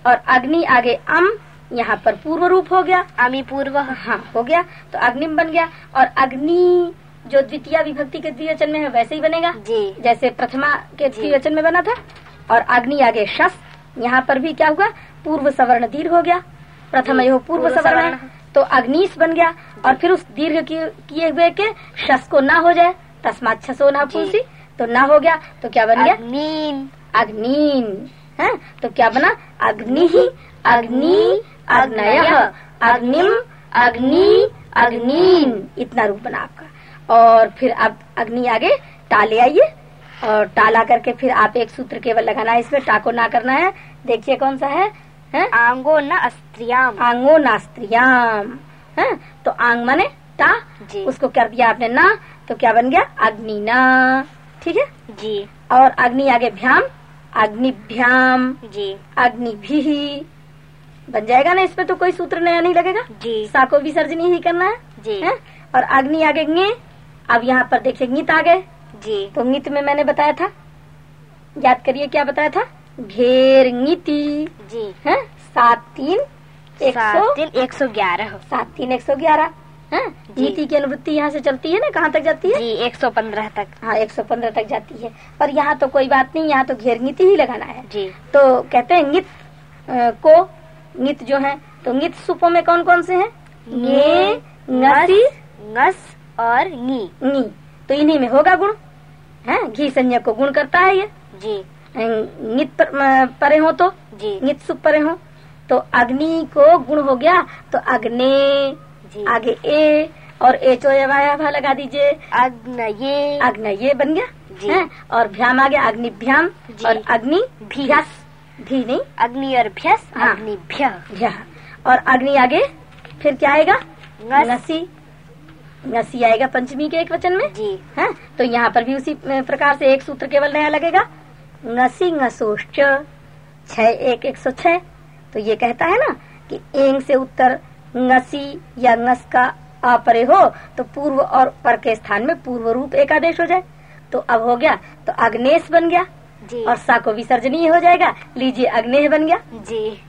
और अग्नि आगे अम यहाँ पर पूर्व रूप हो गया। अमी पूर्व। हाँ हो गया। तो अग्निम बन गया। और अग्नि जो द्वितीय विभक्ति के द्विवचन में है वैसे ही बनेगा। जी। जैसे प्रथमा के। द्विवचन में बना था। और अग्नि आगे शस यहाँ पर भी क्या हुआ? पूर्व सवर्ण दीर्घ हो गया। प्रथम यो पूर्व सवर्ण। है। तो अग्निश बन गया और फिर उस दीर्घ किए हुए के शस को ना हो जाए तस्मात छसो ना। पुंसी तो ना हो गया तो क्या बन गया? अग्नीन। अग्निन है? तो क्या बना? अग्नि ही अग्नि अग्नय अग्निम अग्नि अग्निन इतना रूप बना आपका। और फिर अब अग्नि आगे टाले आइए और टाला करके फिर आप एक सूत्र केवल लगाना है इसमें टाको ना करना है। देखिए कौन सा है? आंगो न अस्त्रियाम। आंगो नास्त्रियाम है? तो आंग माने जी। उसको कर दिया आपने ना? तो क्या बन गया? अग्निना ठीक है? जी। और अग्नि आगे भ्याम। अग्निभ्याम। जी। अग्नि भी बन जाएगा ना इसमें तो कोई सूत्र नया नहीं लगेगा? जी। सा को विसर्जनी ही करना है, जी। है? और अग्नि आगे गे अब यहाँ पर देखिए गीत आ गए जी। तो गीत में मैंने बताया था। याद करिए क्या बताया था? घेर नीति। जी। है? सात तीन एक सौ। तीन एक सौ ग्यारह। सात तीन एक सौ ग्यारह। है? नीति की अनुवृत्ति यहाँ से चलती है ना? कहाँ तक जाती है? जी एक सौ पंद्रह तक। हाँ एक सौ पंद्रह तक जाती है। पर यहाँ तो कोई बात नहीं यहाँ तो घेर नीति ही लगाना है। जी। तो कहते हैं नित को नित जो है तो नित सुपो में कौन कौन से हैं? ngस और नी। नी। तो इन्हीं में होगा गुण। है? घी संज्ञा को गुण करता है ये। जी। नित पर, परे हो तो? जी। नित सुख परे हो? तो अग्नि को गुण हो गया तो अग्ने जी। आगे ए और ए चोया भा लगा दीजिए। अग्न ये। अग्न ये बन गया जी। है? और भ्याम आ गया अग्निभ्याम। और अग्नि। भ्यास। भी नहीं? अग्नि और भ्यस हाँ। अग्निभ्य भ्या और अग्नि आगे फिर क्या आएगा? नसी। नसी। आएगा पंचमी के एक वचन में। जी। है? तो यहाँ पर भी उसी प्रकार से एक सूत्र केवल नया लगेगा। Ngसी ngसोश्च छ एक एक सौ छह। तो ये कहता है ना कि एंग से उत्तर नसी या नस का अपरे हो तो पूर्व और पर के स्थान में पूर्व रूप एकादेश हो जाए। तो अब हो गया तो अग्नेश बन गया। जी। और सा को विसर्जनीय हो जाएगा। लीजिए अग्नेह बन गया। जी।